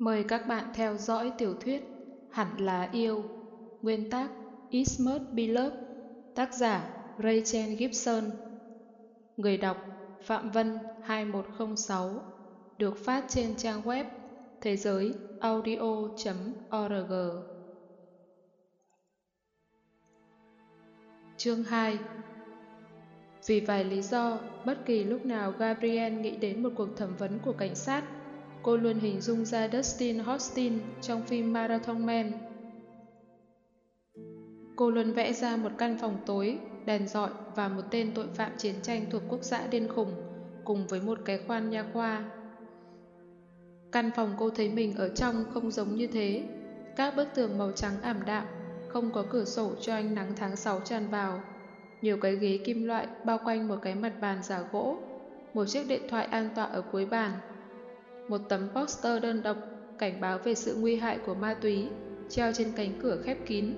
Mời các bạn theo dõi tiểu thuyết Hẳn là yêu Nguyên tác Ismert Beloved Tác giả Rachel Gibson. Người đọc Phạm Vân 2106 Được phát trên trang web thế giới audio.org Chương 2 Vì vài lý do, bất kỳ lúc nào Gabriel nghĩ đến một cuộc thẩm vấn của cảnh sát Cô luôn hình dung ra Dustin Hostin trong phim Marathon Man. Cô luôn vẽ ra một căn phòng tối, đèn dọi và một tên tội phạm chiến tranh thuộc quốc xã điên khủng, cùng với một cái khoan nha khoa. Căn phòng cô thấy mình ở trong không giống như thế. Các bức tường màu trắng ảm đạm, không có cửa sổ cho ánh nắng tháng 6 tràn vào. Nhiều cái ghế kim loại bao quanh một cái mặt bàn giả gỗ, một chiếc điện thoại an tọa ở cuối bàn một tấm poster đơn độc cảnh báo về sự nguy hại của ma túy treo trên cánh cửa khép kín.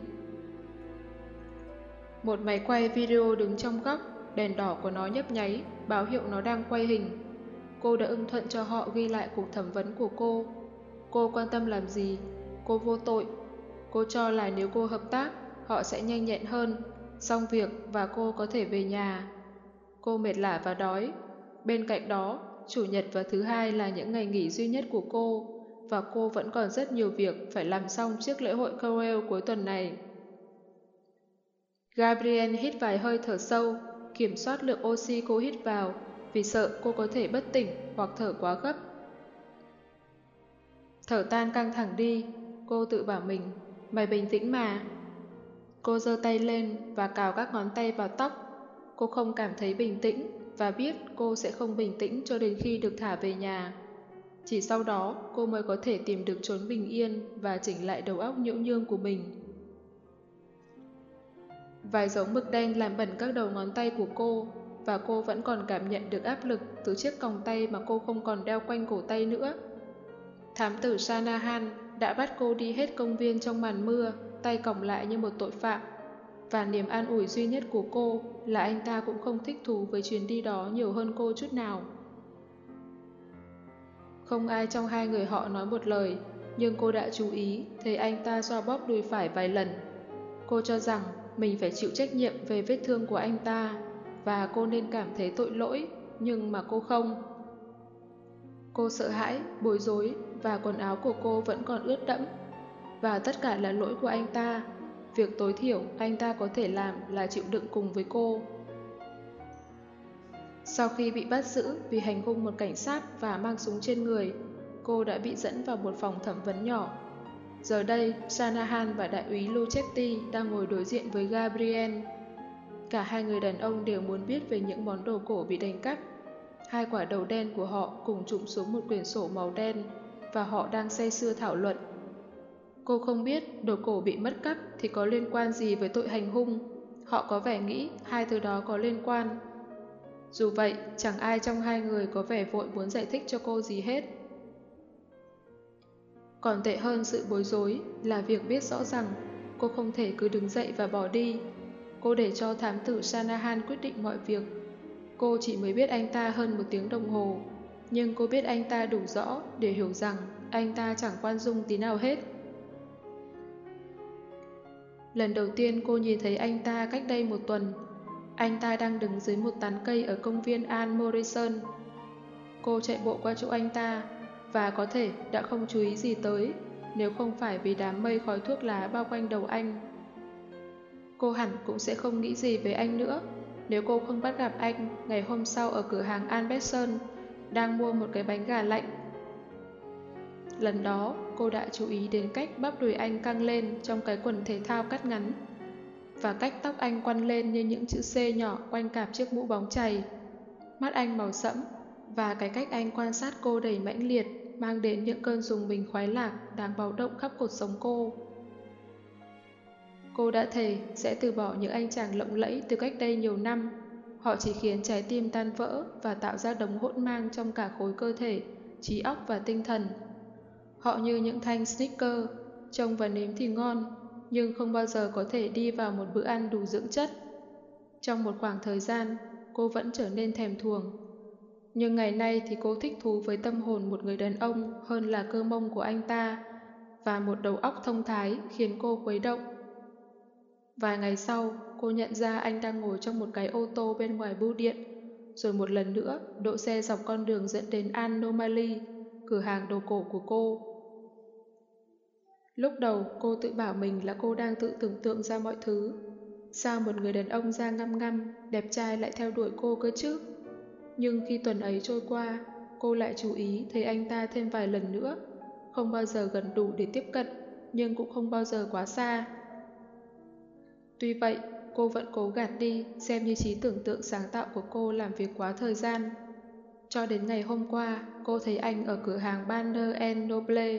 Một máy quay video đứng trong góc, đèn đỏ của nó nhấp nháy, báo hiệu nó đang quay hình. Cô đã ưng thuận cho họ ghi lại cuộc thẩm vấn của cô. Cô quan tâm làm gì? Cô vô tội. Cô cho là nếu cô hợp tác, họ sẽ nhanh nhẹn hơn, xong việc và cô có thể về nhà. Cô mệt lả và đói. Bên cạnh đó, Chủ nhật và thứ hai là những ngày nghỉ duy nhất của cô, và cô vẫn còn rất nhiều việc phải làm xong trước lễ hội Corel cuối tuần này. Gabriel hít vài hơi thở sâu, kiểm soát lượng oxy cô hít vào, vì sợ cô có thể bất tỉnh hoặc thở quá gấp. Thở tan căng thẳng đi, cô tự bảo mình, mày bình tĩnh mà. Cô giơ tay lên và cào các ngón tay vào tóc. Cô không cảm thấy bình tĩnh, và biết cô sẽ không bình tĩnh cho đến khi được thả về nhà. Chỉ sau đó cô mới có thể tìm được chốn bình yên và chỉnh lại đầu óc nhũ nhương của mình. Vài giống mực đen làm bẩn các đầu ngón tay của cô và cô vẫn còn cảm nhận được áp lực từ chiếc còng tay mà cô không còn đeo quanh cổ tay nữa. Thám tử Shanahan đã bắt cô đi hết công viên trong màn mưa, tay còng lại như một tội phạm và niềm an ủi duy nhất của cô là anh ta cũng không thích thú với chuyến đi đó nhiều hơn cô chút nào. Không ai trong hai người họ nói một lời, nhưng cô đã chú ý thấy anh ta xoa bóp đùi phải vài lần. Cô cho rằng mình phải chịu trách nhiệm về vết thương của anh ta và cô nên cảm thấy tội lỗi, nhưng mà cô không. Cô sợ hãi, bối rối và quần áo của cô vẫn còn ướt đẫm. Và tất cả là lỗi của anh ta Việc tối thiểu anh ta có thể làm là chịu đựng cùng với cô. Sau khi bị bắt giữ vì hành hung một cảnh sát và mang súng trên người, cô đã bị dẫn vào một phòng thẩm vấn nhỏ. Giờ đây, Shanahan và đại úy Luchetti đang ngồi đối diện với Gabriel. Cả hai người đàn ông đều muốn biết về những món đồ cổ bị đánh cắp. Hai quả đầu đen của họ cùng trụm xuống một quyển sổ màu đen và họ đang say sưa thảo luận Cô không biết đồ cổ bị mất cắp thì có liên quan gì với tội hành hung. Họ có vẻ nghĩ hai thứ đó có liên quan. Dù vậy, chẳng ai trong hai người có vẻ vội muốn giải thích cho cô gì hết. Còn tệ hơn sự bối rối là việc biết rõ rằng cô không thể cứ đứng dậy và bỏ đi. Cô để cho thám tử Shanahan quyết định mọi việc. Cô chỉ mới biết anh ta hơn một tiếng đồng hồ, nhưng cô biết anh ta đủ rõ để hiểu rằng anh ta chẳng quan dung tí nào hết. Lần đầu tiên cô nhìn thấy anh ta cách đây một tuần, anh ta đang đứng dưới một tán cây ở công viên An Morrison. Cô chạy bộ qua chỗ anh ta và có thể đã không chú ý gì tới nếu không phải vì đám mây khói thuốc lá bao quanh đầu anh. Cô hẳn cũng sẽ không nghĩ gì về anh nữa nếu cô không bắt gặp anh ngày hôm sau ở cửa hàng An Besson đang mua một cái bánh gà lạnh Lần đó, cô đã chú ý đến cách bắp đùi anh căng lên trong cái quần thể thao cắt ngắn và cách tóc anh quăn lên như những chữ C nhỏ quanh cạp chiếc mũ bóng chày. Mắt anh màu sẫm và cái cách anh quan sát cô đầy mãnh liệt mang đến những cơn dùng mình khoái lạc đang báo động khắp cột sống cô. Cô đã thề sẽ từ bỏ những anh chàng lộng lẫy từ cách đây nhiều năm. Họ chỉ khiến trái tim tan vỡ và tạo ra đống hỗn mang trong cả khối cơ thể, trí óc và tinh thần. Họ như những thanh sneaker, trông và nếm thì ngon, nhưng không bao giờ có thể đi vào một bữa ăn đủ dưỡng chất. Trong một khoảng thời gian, cô vẫn trở nên thèm thuồng. Nhưng ngày nay thì cô thích thú với tâm hồn một người đàn ông hơn là cơ mông của anh ta, và một đầu óc thông thái khiến cô khuấy động. Vài ngày sau, cô nhận ra anh đang ngồi trong một cái ô tô bên ngoài bưu điện, rồi một lần nữa đỗ xe dọc con đường dẫn đến Anomaly, cửa hàng đồ cổ của cô. Lúc đầu cô tự bảo mình là cô đang tự tưởng tượng ra mọi thứ. Sao một người đàn ông da ngăm ngăm, đẹp trai lại theo đuổi cô cơ chứ? Nhưng khi tuần ấy trôi qua, cô lại chú ý thấy anh ta thêm vài lần nữa. Không bao giờ gần đủ để tiếp cận, nhưng cũng không bao giờ quá xa. Tuy vậy, cô vẫn cố gạt đi xem như trí tưởng tượng sáng tạo của cô làm việc quá thời gian. Cho đến ngày hôm qua, cô thấy anh ở cửa hàng Banner Noble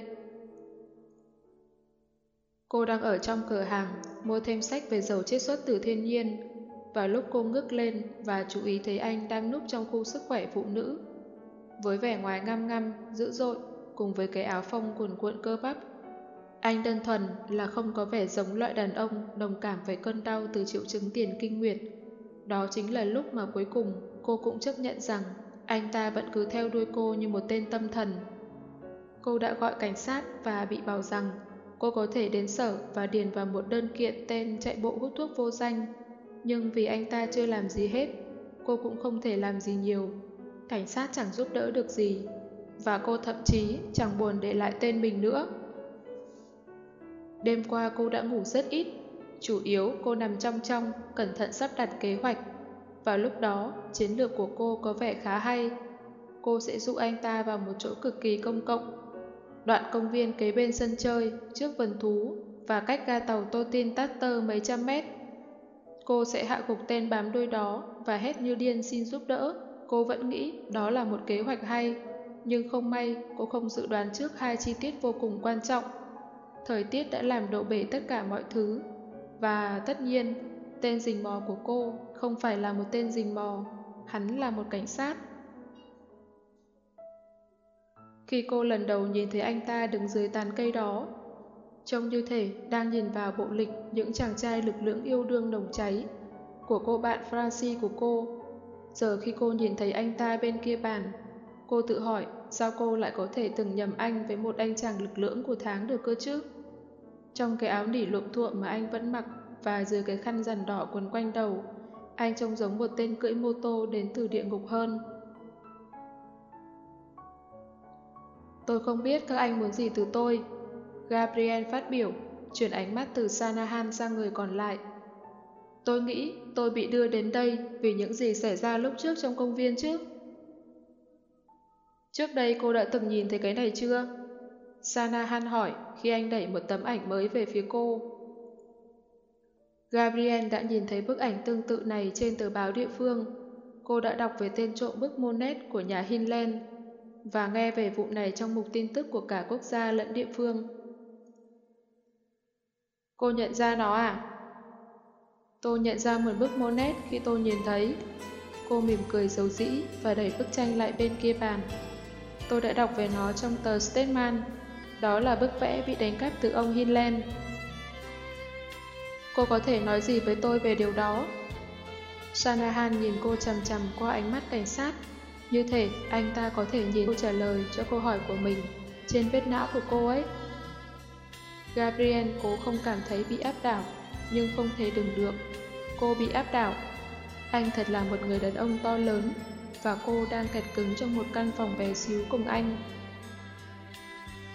Cô đang ở trong cửa hàng, mua thêm sách về dầu chiết xuất từ thiên nhiên. Và lúc cô ngước lên và chú ý thấy anh đang núp trong khu sức khỏe phụ nữ. Với vẻ ngoài ngăm ngăm, dữ dội, cùng với cái áo phông cuồn cuộn cơ bắp. Anh đơn thuần là không có vẻ giống loại đàn ông đồng cảm với cơn đau từ triệu chứng tiền kinh nguyệt. Đó chính là lúc mà cuối cùng cô cũng chấp nhận rằng anh ta vẫn cứ theo đuôi cô như một tên tâm thần. Cô đã gọi cảnh sát và bị bảo rằng Cô có thể đến sở và điền vào một đơn kiện tên chạy bộ hút thuốc vô danh. Nhưng vì anh ta chưa làm gì hết, cô cũng không thể làm gì nhiều. Cảnh sát chẳng giúp đỡ được gì. Và cô thậm chí chẳng buồn để lại tên mình nữa. Đêm qua cô đã ngủ rất ít. Chủ yếu cô nằm trong trong, cẩn thận sắp đặt kế hoạch. Vào lúc đó, chiến lược của cô có vẻ khá hay. Cô sẽ dụ anh ta vào một chỗ cực kỳ công cộng đoạn công viên kế bên sân chơi, trước vườn thú và cách ga tàu Tô Tin Tatter mấy trăm mét. Cô sẽ hạ gục tên bám đuôi đó và hét như điên xin giúp đỡ. Cô vẫn nghĩ đó là một kế hoạch hay, nhưng không may cô không dự đoán trước hai chi tiết vô cùng quan trọng. Thời tiết đã làm đổ bể tất cả mọi thứ. Và tất nhiên, tên rình mò của cô không phải là một tên rình mò, hắn là một cảnh sát. Khi cô lần đầu nhìn thấy anh ta đứng dưới tàn cây đó, trông như thể đang nhìn vào bộ lịch những chàng trai lực lượng yêu đương nồng cháy của cô bạn Francie của cô. Giờ khi cô nhìn thấy anh ta bên kia bàn, cô tự hỏi sao cô lại có thể từng nhầm anh với một anh chàng lực lưỡng của tháng được cơ chứ? Trong cái áo nỉ lụm thuộm mà anh vẫn mặc và dưới cái khăn rằn đỏ quấn quanh đầu, anh trông giống một tên cưỡi mô tô đến từ địa ngục hơn. Tôi không biết các anh muốn gì từ tôi. Gabriel phát biểu, chuyển ánh mắt từ Sanahan sang người còn lại. Tôi nghĩ tôi bị đưa đến đây vì những gì xảy ra lúc trước trong công viên chứ. Trước đây cô đã từng nhìn thấy cái này chưa? Sanahan hỏi khi anh đẩy một tấm ảnh mới về phía cô. Gabriel đã nhìn thấy bức ảnh tương tự này trên tờ báo địa phương. Cô đã đọc về tên trộm bức Monet của nhà Hinland và nghe về vụ này trong mục tin tức của cả quốc gia lẫn địa phương. Cô nhận ra nó à? Tôi nhận ra một bức Monet khi tôi nhìn thấy. Cô mỉm cười dấu dĩ và đẩy bức tranh lại bên kia bàn. Tôi đã đọc về nó trong tờ Statement. Đó là bức vẽ bị đánh cắp từ ông Hinland. Cô có thể nói gì với tôi về điều đó? Shanahan nhìn cô chầm chầm qua ánh mắt cảnh sát như thể anh ta có thể nhìn câu trả lời cho câu hỏi của mình trên vết não của cô ấy. Gabriel cố không cảm thấy bị áp đảo, nhưng không thể đừng được. Cô bị áp đảo. Anh thật là một người đàn ông to lớn, và cô đang kẹt cứng trong một căn phòng bé xíu cùng anh.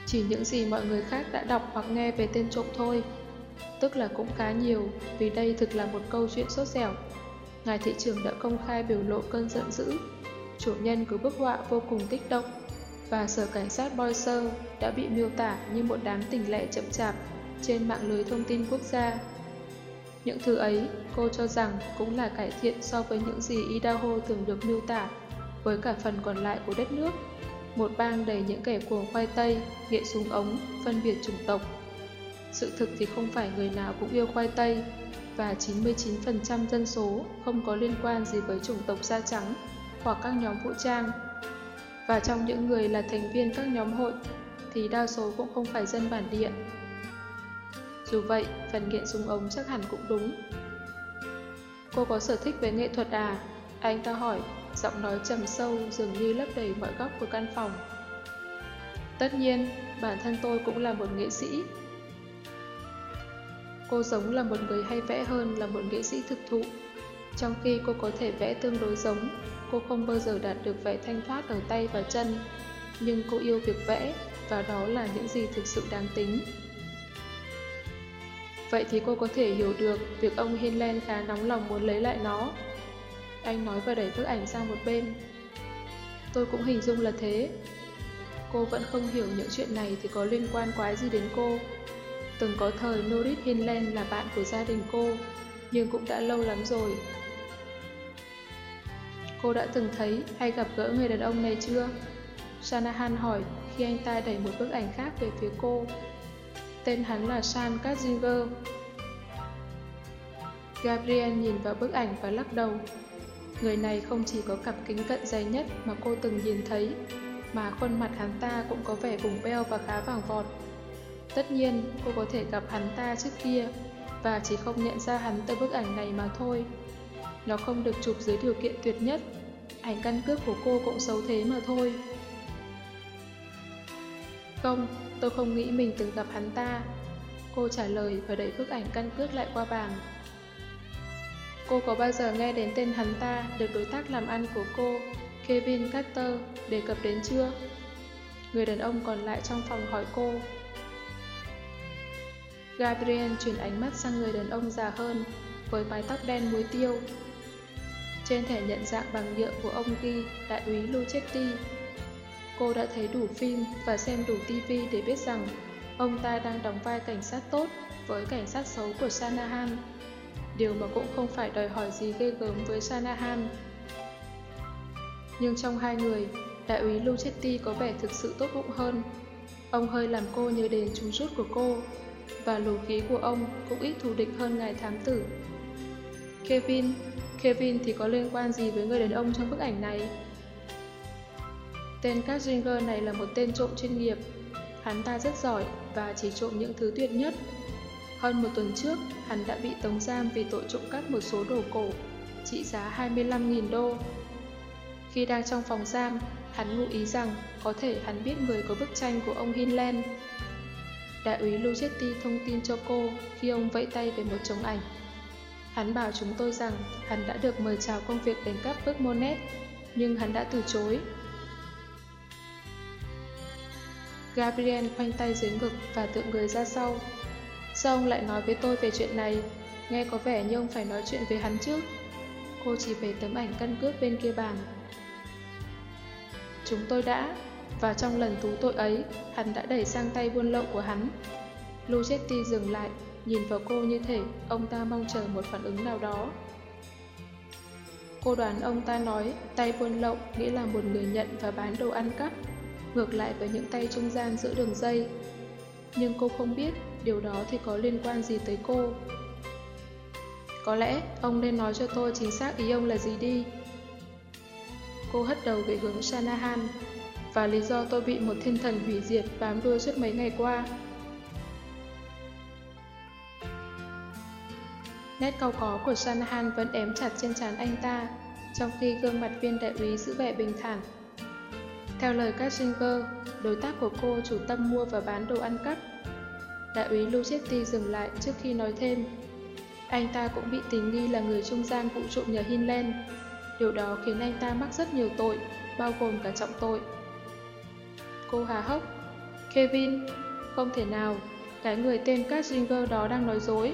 Chỉ những gì mọi người khác đã đọc hoặc nghe về tên trộm thôi. Tức là cũng khá nhiều, vì đây thực là một câu chuyện sốt dẻo. Ngài thị trưởng đã công khai biểu lộ cơn giận dữ chủ nhân của bức họa vô cùng kích động và sở cảnh sát Boiser đã bị miêu tả như một đám tình lệ chậm chạp trên mạng lưới thông tin quốc gia. Những thứ ấy, cô cho rằng cũng là cải thiện so với những gì Idaho thường được miêu tả với cả phần còn lại của đất nước. Một bang đầy những kẻ cuồng khoai tây, nghệ súng ống, phân biệt chủng tộc. Sự thực thì không phải người nào cũng yêu khoai tây, và 99% dân số không có liên quan gì với chủng tộc da trắng hoặc các nhóm vũ trang. Và trong những người là thành viên các nhóm hội thì đa số cũng không phải dân bản địa. Dù vậy, phần nghiện súng ống chắc hẳn cũng đúng. Cô có sở thích về nghệ thuật à? Anh ta hỏi, giọng nói trầm sâu dường như lấp đầy mọi góc của căn phòng. Tất nhiên, bản thân tôi cũng là một nghệ sĩ. Cô giống là một người hay vẽ hơn là một nghệ sĩ thực thụ. Trong khi cô có thể vẽ tương đối giống, cô không bao giờ đạt được vẻ thanh thoát ở tay và chân. Nhưng cô yêu việc vẽ, và đó là những gì thực sự đáng tính. Vậy thì cô có thể hiểu được việc ông Hinlen khá nóng lòng muốn lấy lại nó. Anh nói và đẩy bức ảnh sang một bên. Tôi cũng hình dung là thế. Cô vẫn không hiểu những chuyện này thì có liên quan quái gì đến cô. Từng có thời Norris Hinlen là bạn của gia đình cô, nhưng cũng đã lâu lắm rồi. Cô đã từng thấy hay gặp gỡ người đàn ông này chưa? Shanahan hỏi khi anh ta đẩy một bức ảnh khác về phía cô. Tên hắn là San Katzinger. Gabriel nhìn vào bức ảnh và lắc đầu. Người này không chỉ có cặp kính cận dày nhất mà cô từng nhìn thấy, mà khuôn mặt hắn ta cũng có vẻ vùng beo và khá vàng vọt. Tất nhiên, cô có thể gặp hắn ta trước kia, và chỉ không nhận ra hắn từ bức ảnh này mà thôi. Nó không được chụp dưới điều kiện tuyệt nhất, ảnh căn cước của cô cũng xấu thế mà thôi. Không, tôi không nghĩ mình từng gặp hắn ta. Cô trả lời và đẩy bức ảnh căn cước lại qua bàn. Cô có bao giờ nghe đến tên hắn ta được đối tác làm ăn của cô, Kevin Carter, đề cập đến chưa? Người đàn ông còn lại trong phòng hỏi cô. Gabriel chuyển ánh mắt sang người đàn ông già hơn, với mái tóc đen muối tiêu. Trên thẻ nhận dạng bằng nhựa của ông ghi đại úy Luchetti Cô đã thấy đủ phim và xem đủ tivi để biết rằng ông ta đang đóng vai cảnh sát tốt với cảnh sát xấu của Sanahan. Điều mà cũng không phải đòi hỏi gì ghê gớm với Sanahan. Nhưng trong hai người, đại úy Luchetti có vẻ thực sự tốt bụng hơn. Ông hơi làm cô nhớ đến chú rút của cô, và lồ khí của ông cũng ít thù địch hơn ngài thám tử. Kevin, Kevin thì có liên quan gì với người đàn ông trong bức ảnh này? Tên Katzinger này là một tên trộm chuyên nghiệp. Hắn ta rất giỏi và chỉ trộm những thứ tuyệt nhất. Hơn một tuần trước, hắn đã bị tống giam vì tội trộm cắp một số đồ cổ, trị giá 25.000 đô. Khi đang trong phòng giam, hắn ngụ ý rằng có thể hắn biết người có bức tranh của ông Hinland. Đại úy Luchetti thông tin cho cô khi ông vẫy tay về một chồng ảnh. Hắn bảo chúng tôi rằng hắn đã được mời chào công việc đánh cắp bức Monet, nhưng hắn đã từ chối Gabriel khoanh tay dưới ngực và tựa người ra sau. Sao ông lại nói với tôi về chuyện này? Nghe có vẻ như ông phải nói chuyện với hắn trước. Cô chỉ về tấm ảnh căn cước bên kia bàn. Chúng tôi đã, và trong lần tú tội ấy, hắn đã đẩy sang tay buôn lậu của hắn. Luchetti dừng lại, nhìn vào cô như thể ông ta mong chờ một phản ứng nào đó. Cô đoán ông ta nói tay buôn lậu nghĩa là một người nhận và bán đồ ăn cắp, ngược lại với những tay trung gian giữa đường dây. Nhưng cô không biết điều đó thì có liên quan gì tới cô. Có lẽ ông nên nói cho tôi chính xác ý ông là gì đi. Cô hất đầu về hướng Shanahan, và lý do tôi bị một thiên thần hủy diệt bám đuôi suốt mấy ngày qua. Nét cau có của Shanahan vẫn ém chặt trên trán anh ta, trong khi gương mặt viên đại úy giữ vẻ bình thản theo lời Kassinger, đối tác của cô chủ tâm mua và bán đồ ăn cắp. Đại úy Luchetti dừng lại trước khi nói thêm. Anh ta cũng bị tình nghi là người trung gian vụ trộm nhà Hinland. Điều đó khiến anh ta mắc rất nhiều tội, bao gồm cả trọng tội. Cô hà hốc. Kevin, không thể nào, cái người tên Kassinger đó đang nói dối.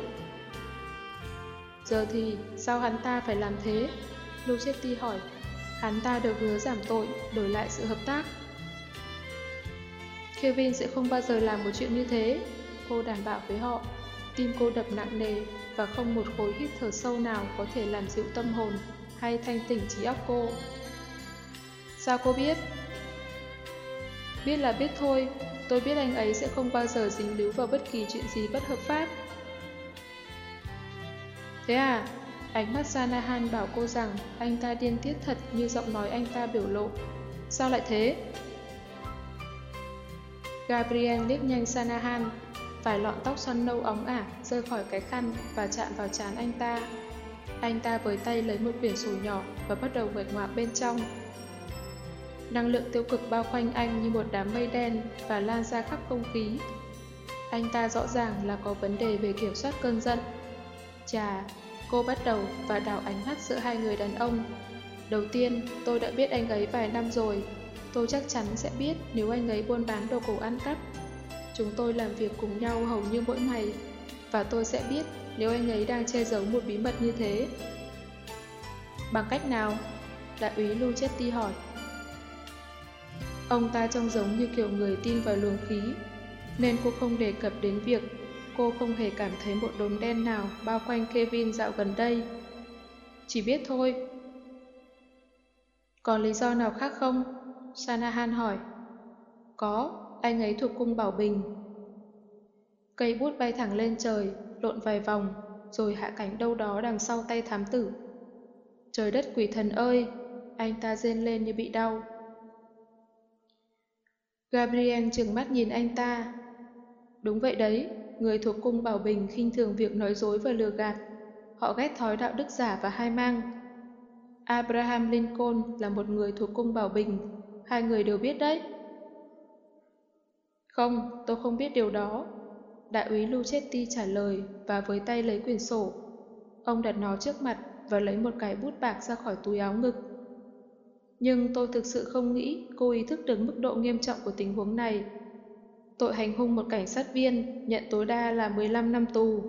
Giờ thì, sao hắn ta phải làm thế? Luchetti hỏi. Hắn ta được hứa giảm tội, đổi lại sự hợp tác. Kevin sẽ không bao giờ làm một chuyện như thế, cô đảm bảo với họ. Tim cô đập nặng nề và không một khối hít thở sâu nào có thể làm dịu tâm hồn hay thanh tỉnh trí óc cô. Sao cô biết? Biết là biết thôi, tôi biết anh ấy sẽ không bao giờ dính líu vào bất kỳ chuyện gì bất hợp pháp. Thế à, Ánh mắt Sanahan bảo cô rằng anh ta điên tiết thật như giọng nói anh ta biểu lộ. Sao lại thế? Gabriel liếc nhanh Sanahan, vài lọn tóc xoăn nâu óng ả rơi khỏi cái khăn và chạm vào trán anh ta. Anh ta với tay lấy một quyển sổ nhỏ và bắt đầu nguệch ngoạc bên trong. Năng lượng tiêu cực bao quanh anh như một đám mây đen và lan ra khắp không khí. Anh ta rõ ràng là có vấn đề về kiểm soát cơn giận. Chà, cô bắt đầu và đảo ánh mắt giữa hai người đàn ông. Đầu tiên, tôi đã biết anh ấy vài năm rồi. Tôi chắc chắn sẽ biết nếu anh ấy buôn bán đồ cổ ăn cắp. Chúng tôi làm việc cùng nhau hầu như mỗi ngày. Và tôi sẽ biết nếu anh ấy đang che giấu một bí mật như thế. Bằng cách nào? Đại úy Luchetti hỏi. Ông ta trông giống như kiểu người tin vào luồng khí, nên cô không đề cập đến việc cô không hề cảm thấy một đốm đen nào bao quanh Kevin dạo gần đây. Chỉ biết thôi. Còn lý do nào khác không? Sanahan hỏi. Có, anh ấy thuộc cung Bảo Bình. Cây bút bay thẳng lên trời, lộn vài vòng, rồi hạ cánh đâu đó đằng sau tay thám tử. Trời đất quỷ thần ơi! Anh ta rên lên như bị đau. Gabriel trừng mắt nhìn anh ta. Đúng vậy đấy, người thuộc cung Bảo Bình khinh thường việc nói dối và lừa gạt. Họ ghét thói đạo đức giả và hai mang. Abraham Lincoln là một người thuộc cung Bảo Bình, hai người đều biết đấy. Không, tôi không biết điều đó. Đại úy Luchetti trả lời và với tay lấy quyển sổ. Ông đặt nó trước mặt và lấy một cái bút bạc ra khỏi túi áo ngực. Nhưng tôi thực sự không nghĩ cô ý thức được mức độ nghiêm trọng của tình huống này. Tội hành hung một cảnh sát viên nhận tối đa là 15 năm tù.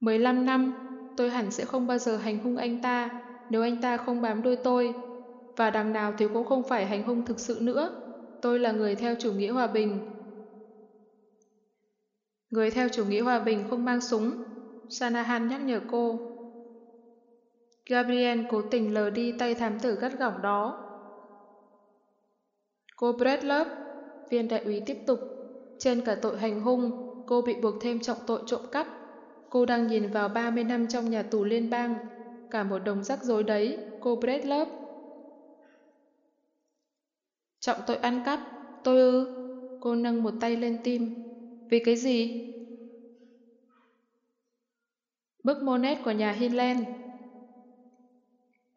15 năm, tôi hẳn sẽ không bao giờ hành hung anh ta nếu anh ta không bám đuôi tôi. Và đằng nào thì cũng không phải hành hung thực sự nữa. Tôi là người theo chủ nghĩa hòa bình. Người theo chủ nghĩa hòa bình không mang súng. Sanahan nhắc nhở cô. Gabriel cố tình lờ đi tay thám tử gắt gỏng đó. Cô Bradlove, viên đại úy tiếp tục. Trên cả tội hành hung, cô bị buộc thêm trọng tội trộm cắp. Cô đang nhìn vào 30 năm trong nhà tù liên bang. Cả một đồng rắc rối đấy, cô Bradlove. Trọng tội ăn cắp, tôi ư? Cô nâng một tay lên tim. Vì cái gì? Bức Monet của nhà Hinland.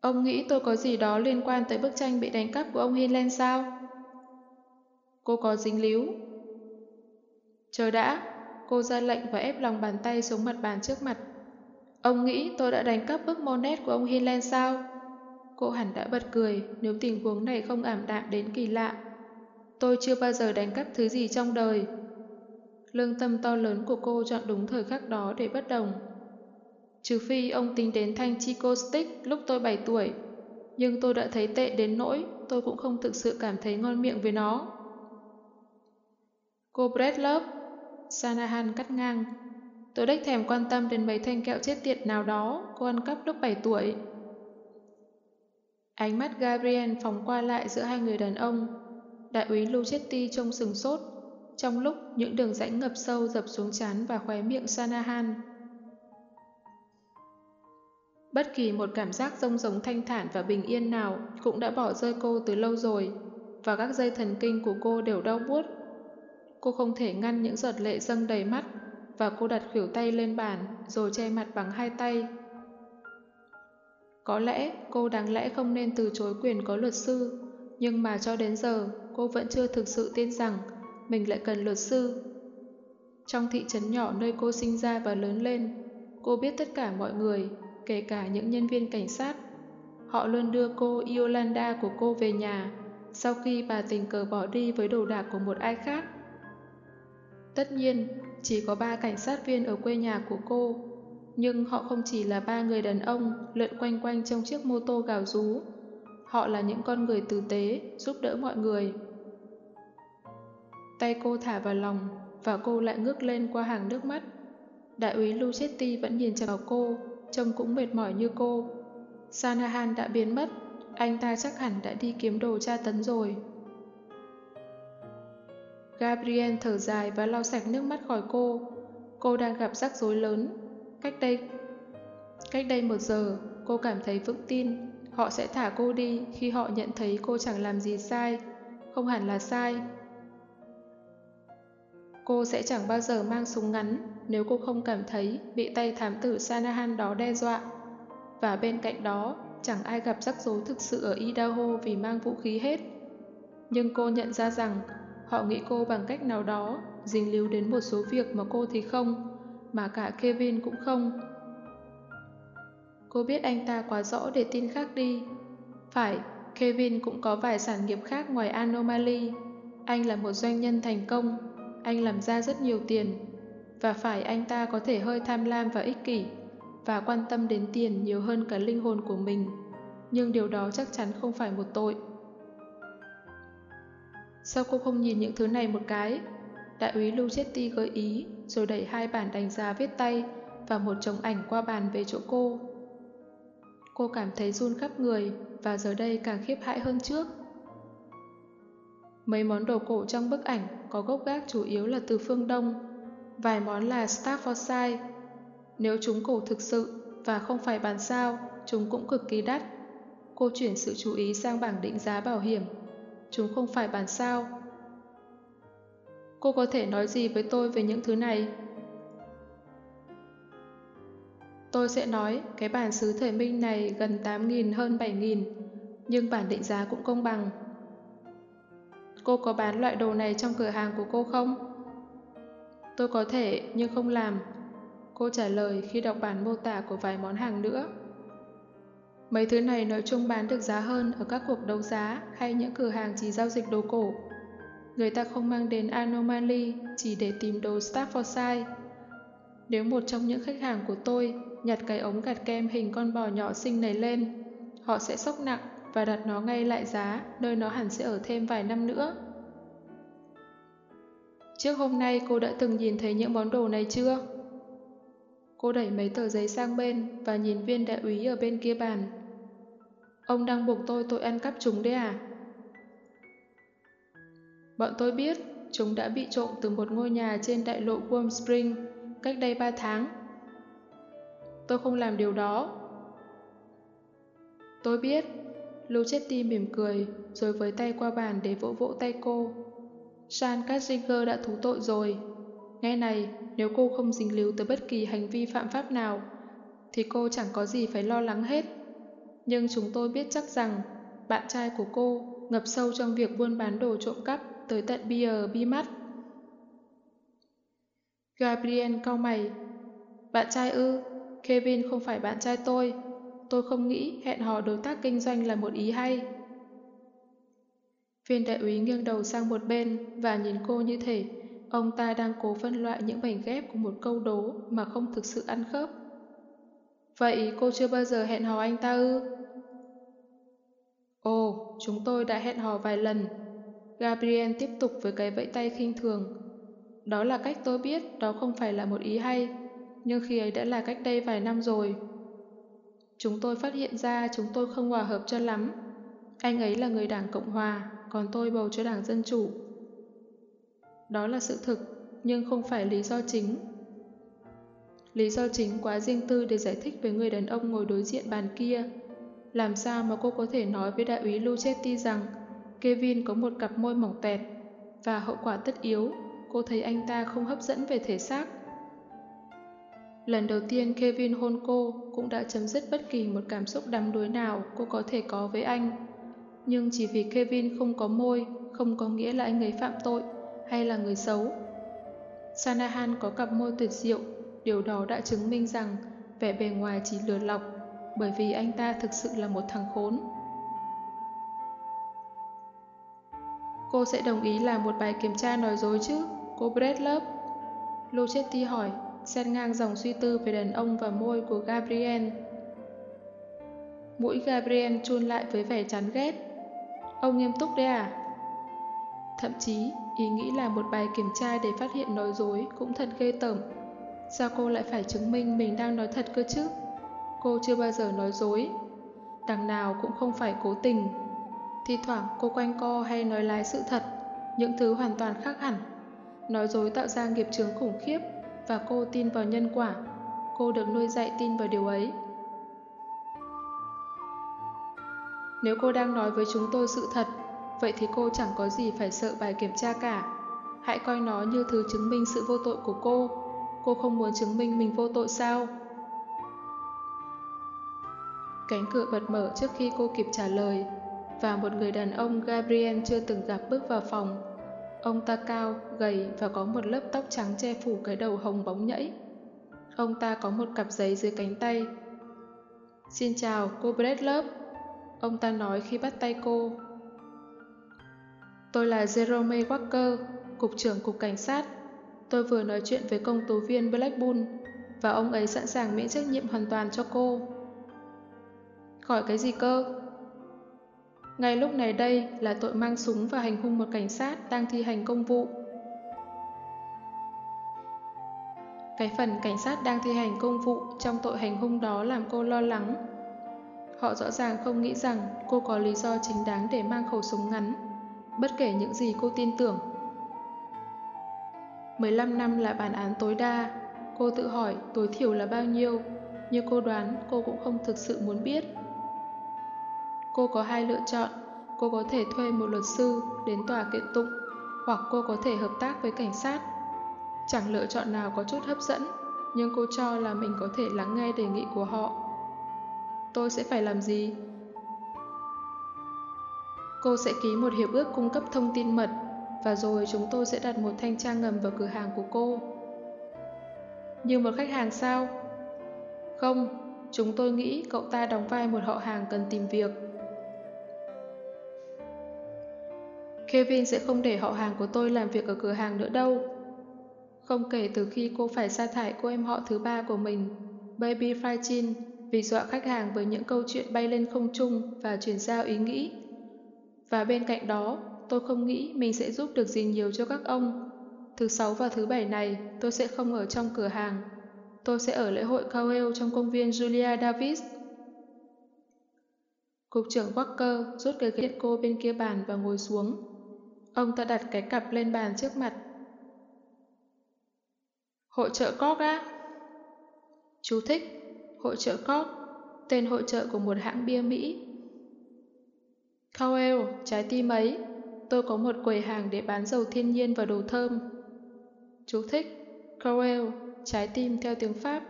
Ông nghĩ tôi có gì đó liên quan tới bức tranh bị đánh cắp của ông Hinland sao? Cô có dính líu. Chờ đã, cô ra lệnh và ép lòng bàn tay xuống mặt bàn trước mặt. Ông nghĩ tôi đã đánh cắp bức Monet của ông Hinlen sao? Cô hẳn đã bật cười nếu tình huống này không ảm đạm đến kỳ lạ. Tôi chưa bao giờ đánh cắp thứ gì trong đời. Lương tâm to lớn của cô chọn đúng thời khắc đó để bất đồng. Trừ phi ông tính đến thanh Chico Stick lúc tôi 7 tuổi. Nhưng tôi đã thấy tệ đến nỗi tôi cũng không thực sự cảm thấy ngon miệng với nó. Cô Brett Love, Sanahan cắt ngang. Tôi đếch thèm quan tâm đến mấy thanh kẹo chết tiệt nào đó cô ăn cắp lúc 7 tuổi. Ánh mắt Gabriel phóng qua lại giữa hai người đàn ông. Đại úy Luchetti trông sừng sốt, trong lúc những đường rãnh ngập sâu dập xuống chán và khóe miệng Sanahan. Bất kỳ một cảm giác rông rống thanh thản và bình yên nào cũng đã bỏ rơi cô từ lâu rồi, và các dây thần kinh của cô đều đau buốt. Cô không thể ngăn những giọt lệ dâng đầy mắt, và cô đặt khuỷu tay lên bàn rồi che mặt bằng hai tay. Có lẽ cô đáng lẽ không nên từ chối quyền có luật sư, nhưng mà cho đến giờ cô vẫn chưa thực sự tin rằng mình lại cần luật sư. Trong thị trấn nhỏ nơi cô sinh ra và lớn lên, cô biết tất cả mọi người, kể cả những nhân viên cảnh sát. Họ luôn đưa cô Yolanda của cô về nhà sau khi bà tình cờ bỏ đi với đồ đạc của một ai khác. Tất nhiên, chỉ có ba cảnh sát viên ở quê nhà của cô nhưng họ không chỉ là ba người đàn ông lượn quanh quanh trong chiếc mô tô gào rú. Họ là những con người tử tế, giúp đỡ mọi người. Tay cô thả vào lòng và cô lại ngước lên qua hàng nước mắt. Đại úy Luchetti vẫn nhìn chằm vào cô, trông cũng mệt mỏi như cô. Sanahan đã biến mất, anh ta chắc hẳn đã đi kiếm đồ tra tấn rồi. Gabriel thở dài và lau sạch nước mắt khỏi cô. Cô đang gặp rắc rối lớn Cách đây cách đây một giờ, cô cảm thấy vững tin họ sẽ thả cô đi khi họ nhận thấy cô chẳng làm gì sai, không hẳn là sai. Cô sẽ chẳng bao giờ mang súng ngắn nếu cô không cảm thấy bị tay thám tử Sanahan đó đe dọa. Và bên cạnh đó, chẳng ai gặp rắc rối thực sự ở Idaho vì mang vũ khí hết. Nhưng cô nhận ra rằng họ nghĩ cô bằng cách nào đó dính líu đến một số việc mà cô thì không, mà cả Kevin cũng không. Cô biết anh ta quá rõ để tin khác đi. Phải, Kevin cũng có vài sản nghiệp khác ngoài Anomaly. Anh là một doanh nhân thành công, anh làm ra rất nhiều tiền. Và phải anh ta có thể hơi tham lam và ích kỷ, và quan tâm đến tiền nhiều hơn cả linh hồn của mình. Nhưng điều đó chắc chắn không phải một tội. Sao cô không nhìn những thứ này một cái? Đại úy Luchetti gợi ý, rồi đẩy hai bản đánh giá viết tay và một chồng ảnh qua bàn về chỗ cô. Cô cảm thấy run khắp người và giờ đây càng khiếp hãi hơn trước. Mấy món đồ cổ trong bức ảnh có gốc gác chủ yếu là từ phương Đông, vài món là Staffordshire. Nếu chúng cổ thực sự và không phải bàn sao, chúng cũng cực kỳ đắt. Cô chuyển sự chú ý sang bảng định giá bảo hiểm. Chúng không phải bản sao. Cô có thể nói gì với tôi về những thứ này? Tôi sẽ nói cái bản xứ thời minh này gần 8.000 hơn 7.000, nhưng bản định giá cũng công bằng. Cô có bán loại đồ này trong cửa hàng của cô không? Tôi có thể, nhưng không làm. Cô trả lời khi đọc bản mô tả của vài món hàng nữa. Mấy thứ này nói chung bán được giá hơn ở các cuộc đấu giá hay những cửa hàng chỉ giao dịch đồ cổ. Người ta không mang đến Anomaly chỉ để tìm đồ Staffordshire. Nếu một trong những khách hàng của tôi nhặt cái ống gạt kem hình con bò nhỏ xinh này lên, họ sẽ sốc nặng và đặt nó ngay lại giá nơi nó hẳn sẽ ở thêm vài năm nữa. Trước hôm nay cô đã từng nhìn thấy những món đồ này chưa? Cô đẩy mấy tờ giấy sang bên và nhìn viên đại úy ở bên kia bàn. Ông đang buộc tôi tội ăn cắp chúng đấy à? Bọn tôi biết chúng đã bị trộm từ một ngôi nhà trên đại lộ Warm Spring cách đây 3 tháng. Tôi không làm điều đó. Tôi biết. Luchetti mỉm cười, rồi với tay qua bàn để vỗ vỗ tay cô. San Katzinger đã thú tội rồi. Nghe này, nếu cô không dính líu tới bất kỳ hành vi phạm pháp nào, thì cô chẳng có gì phải lo lắng hết. Nhưng chúng tôi biết chắc rằng bạn trai của cô ngập sâu trong việc buôn bán đồ trộm cắp tới tận bia bi mắt. Gabriel cau mày. Bạn trai ư? Kevin không phải bạn trai tôi. Tôi không nghĩ hẹn hò đối tác kinh doanh là một ý hay. Viên đại úy nghiêng đầu sang một bên và nhìn cô như thể ông ta đang cố phân loại những mảnh ghép của một câu đố mà không thực sự ăn khớp. Vậy cô chưa bao giờ hẹn hò anh ta ư? Ồ, chúng tôi đã hẹn hò vài lần. Gabriel tiếp tục với cái vẫy tay khinh thường. Đó là cách tôi biết đó không phải là một ý hay nhưng khi ấy đã là cách đây vài năm rồi. Chúng tôi phát hiện ra chúng tôi không hòa hợp cho lắm. Anh ấy là người đảng Cộng Hòa, còn tôi bầu cho đảng Dân Chủ. Đó là sự thực, nhưng không phải lý do chính. Lý do chính quá riêng tư để giải thích với người đàn ông ngồi đối diện bàn kia. Làm sao mà cô có thể nói với đại úy Luchetti rằng Kevin có một cặp môi mỏng tẹt và hậu quả tất yếu, cô thấy anh ta không hấp dẫn về thể xác. Lần đầu tiên Kevin hôn cô cũng đã chấm dứt bất kỳ một cảm xúc đắm đuối nào cô có thể có với anh. Nhưng chỉ vì Kevin không có môi, không có nghĩa là anh ấy phạm tội hay là người xấu. Sanahan có cặp môi tuyệt diệu, điều đó đã chứng minh rằng vẻ bề ngoài chỉ lừa lọc, bởi vì anh ta thực sự là một thằng khốn. Cô sẽ đồng ý làm một bài kiểm tra nói dối chứ, cô Bredlove? Luchetti hỏi xen ngang dòng suy tư về đàn ông và môi của Gabriel. Mũi Gabriel chun lại với vẻ chán ghét. Ông nghiêm túc đấy à? Thậm chí, ý nghĩ là một bài kiểm tra để phát hiện nói dối cũng thật ghê tởm. Sao cô lại phải chứng minh mình đang nói thật cơ chứ? Cô chưa bao giờ nói dối. Đằng nào cũng không phải cố tình. Thì thoảng cô quanh co hay nói lái sự thật, những thứ hoàn toàn khác hẳn. Nói dối tạo ra nghiệp chướng khủng khiếp và cô tin vào nhân quả. Cô được nuôi dạy tin vào điều ấy. Nếu cô đang nói với chúng tôi sự thật, vậy thì cô chẳng có gì phải sợ bài kiểm tra cả. Hãy coi nó như thứ chứng minh sự vô tội của cô. Cô không muốn chứng minh mình vô tội sao? Cánh cửa bật mở trước khi cô kịp trả lời, và một người đàn ông Gabriel chưa từng gặp bước vào phòng. Ông ta cao, gầy và có một lớp tóc trắng che phủ cái đầu hồng bóng nhẫy. Ông ta có một cặp giấy dưới cánh tay. Xin chào, cô Bretlove. Ông ta nói khi bắt tay cô. Tôi là Jerome Walker, Cục trưởng Cục Cảnh sát. Tôi vừa nói chuyện với công tố viên Blackpool và ông ấy sẵn sàng miễn trách nhiệm hoàn toàn cho cô. Khỏi cái gì cơ? Ngay lúc này đây là tội mang súng và hành hung một cảnh sát đang thi hành công vụ. Cái phần cảnh sát đang thi hành công vụ trong tội hành hung đó làm cô lo lắng. Họ rõ ràng không nghĩ rằng cô có lý do chính đáng để mang khẩu súng ngắn, bất kể những gì cô tin tưởng. 15 năm là bản án tối đa, cô tự hỏi tối thiểu là bao nhiêu, nhưng cô đoán cô cũng không thực sự muốn biết. Cô có hai lựa chọn, cô có thể thuê một luật sư đến tòa kiện tụng, hoặc cô có thể hợp tác với cảnh sát. Chẳng lựa chọn nào có chút hấp dẫn, nhưng cô cho là mình có thể lắng nghe đề nghị của họ. Tôi sẽ phải làm gì? Cô sẽ ký một hiệp ước cung cấp thông tin mật và rồi chúng tôi sẽ đặt một thanh tra ngầm vào cửa hàng của cô. Như một khách hàng sao? Không, chúng tôi nghĩ cậu ta đóng vai một họ hàng cần tìm việc. Kevin sẽ không để họ hàng của tôi làm việc ở cửa hàng nữa đâu. Không kể từ khi cô phải sa thải cô em họ thứ ba của mình, Baby Fragile, vì dọa khách hàng với những câu chuyện bay lên không trung và chuyển giao ý nghĩ. Và bên cạnh đó, tôi không nghĩ mình sẽ giúp được gì nhiều cho các ông. Thứ sáu và thứ bảy này, tôi sẽ không ở trong cửa hàng. Tôi sẽ ở lễ hội Cowell trong công viên Julia Davis. Cục trưởng Walker rút cái ghế cô bên kia bàn và ngồi xuống. Ông ta đặt cái cặp lên bàn trước mặt. Hội trợ Cork á? Chú thích. Hội trợ Cork, tên hội trợ của một hãng bia Mỹ. Cowell, trái tim ấy. Tôi có một quầy hàng để bán dầu thiên nhiên và đồ thơm. Chú thích. Cowell, trái tim theo tiếng Pháp.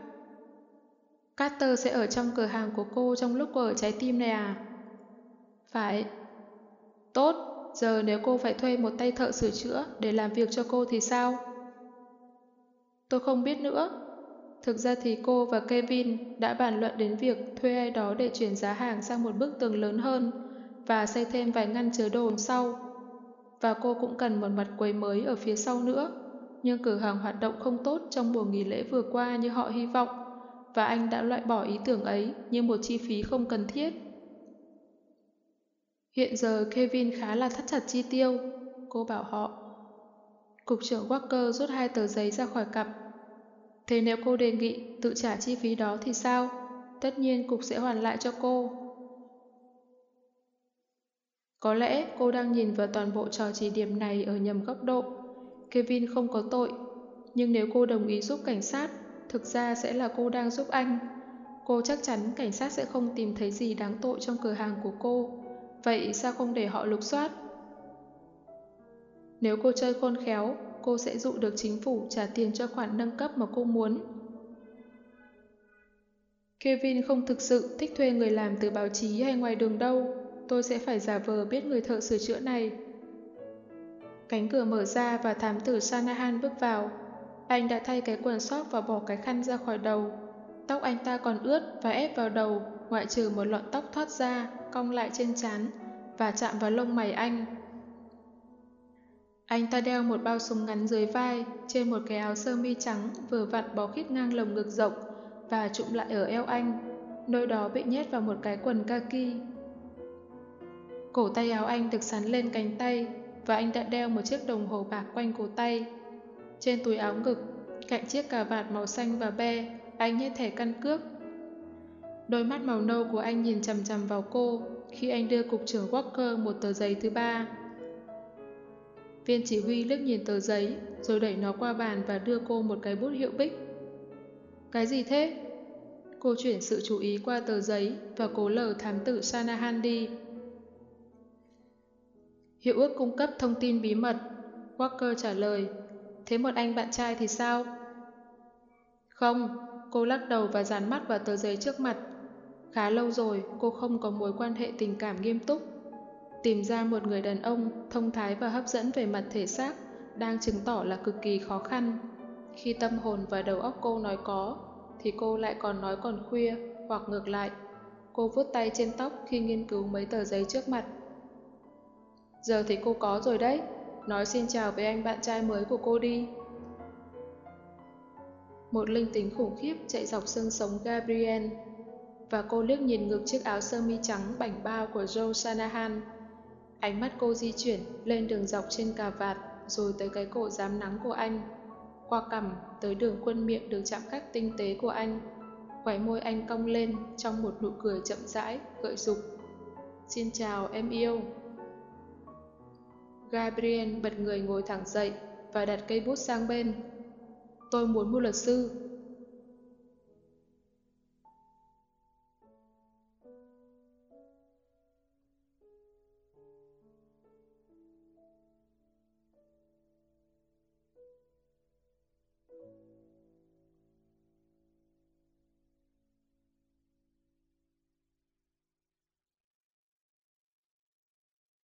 Carter sẽ ở trong cửa hàng của cô trong lúc cô ở trái tim này à? Phải. Tốt, giờ nếu cô phải thuê một tay thợ sửa chữa để làm việc cho cô thì sao? Tôi không biết nữa. Thực ra thì cô và Kevin đã bàn luận đến việc thuê ai đó để chuyển giá hàng sang một bức tường lớn hơn và xây thêm vài ngăn chứa đồ sau. Và cô cũng cần một mặt quầy mới ở phía sau nữa. Nhưng cửa hàng hoạt động không tốt trong mùa nghỉ lễ vừa qua như họ hy vọng và anh đã loại bỏ ý tưởng ấy như một chi phí không cần thiết. Hiện giờ Kevin khá là thắt chặt chi tiêu, cô bảo họ. Cục trưởng Walker rút hai tờ giấy ra khỏi cặp. Thế nếu cô đề nghị tự trả chi phí đó thì sao? Tất nhiên cục sẽ hoàn lại cho cô. Có lẽ cô đang nhìn vào toàn bộ trò chỉ điểm này ở nhầm góc độ. Kevin không có tội, nhưng nếu cô đồng ý giúp cảnh sát, thực ra sẽ là cô đang giúp anh. Cô chắc chắn cảnh sát sẽ không tìm thấy gì đáng tội trong cửa hàng của cô. Vậy sao không để họ lục soát? Nếu cô chơi khôn khéo, cô sẽ dụ được chính phủ trả tiền cho khoản nâng cấp mà cô muốn. Kevin không thực sự thích thuê người làm từ báo chí hay ngoài đường đâu. Tôi sẽ phải giả vờ biết người thợ sửa chữa này. Cánh cửa mở ra và thám tử Sanahan bước vào. Anh đã thay cái quần sóc và bỏ cái khăn ra khỏi đầu. Tóc anh ta còn ướt và ép vào đầu, ngoại trừ một lọn tóc thoát ra, cong lại trên trán và chạm vào lông mày anh. Anh ta đeo một bao súng ngắn dưới vai, trên một cái áo sơ mi trắng vừa vặn bó khít ngang lồng ngực rộng và trụm lại ở eo anh, nơi đó bị nhét vào một cái quần kaki. Cổ tay áo anh được sắn lên cánh tay và anh đã đeo một chiếc đồng hồ bạc quanh cổ tay. Trên túi áo ngực, cạnh chiếc cà vạt màu xanh và be, anh nhét thẻ căn cước. Đôi mắt màu nâu của anh nhìn chằm chằm vào cô khi anh đưa cục trưởng Walker một tờ giấy thứ ba. Viên chỉ huy liếc nhìn tờ giấy, rồi đẩy nó qua bàn và đưa cô một cái bút hiệu bích. Cái gì thế? Cô chuyển sự chú ý qua tờ giấy và cố lờ thám tử Sanahan đi. Hiệu ước cung cấp thông tin bí mật. Walker trả lời. Thế một anh bạn trai thì sao? Không, cô lắc đầu và dán mắt vào tờ giấy trước mặt. Khá lâu rồi, cô không có mối quan hệ tình cảm nghiêm túc. Tìm ra một người đàn ông thông thái và hấp dẫn về mặt thể xác đang chứng tỏ là cực kỳ khó khăn. Khi tâm hồn và đầu óc cô nói có, thì cô lại còn nói còn khuya, hoặc ngược lại. Cô vuốt tay trên tóc khi nghiên cứu mấy tờ giấy trước mặt. Giờ thì cô có rồi đấy, nói xin chào với anh bạn trai mới của cô đi. Một linh tính khủng khiếp chạy dọc xương sống Gabriel, và cô liếc nhìn ngược chiếc áo sơ mi trắng bảnh bao của Joe Shanahan. Ánh mắt cô di chuyển lên đường dọc trên cà vạt, rồi tới cái cổ dám nắng của anh. Qua cằm, tới đường quân miệng được chạm khắc tinh tế của anh. Khóe môi anh cong lên trong một nụ cười chậm rãi, gợi dục. Xin chào em yêu. Gabriel bật người ngồi thẳng dậy và đặt cây bút sang bên. Tôi muốn một luật sư.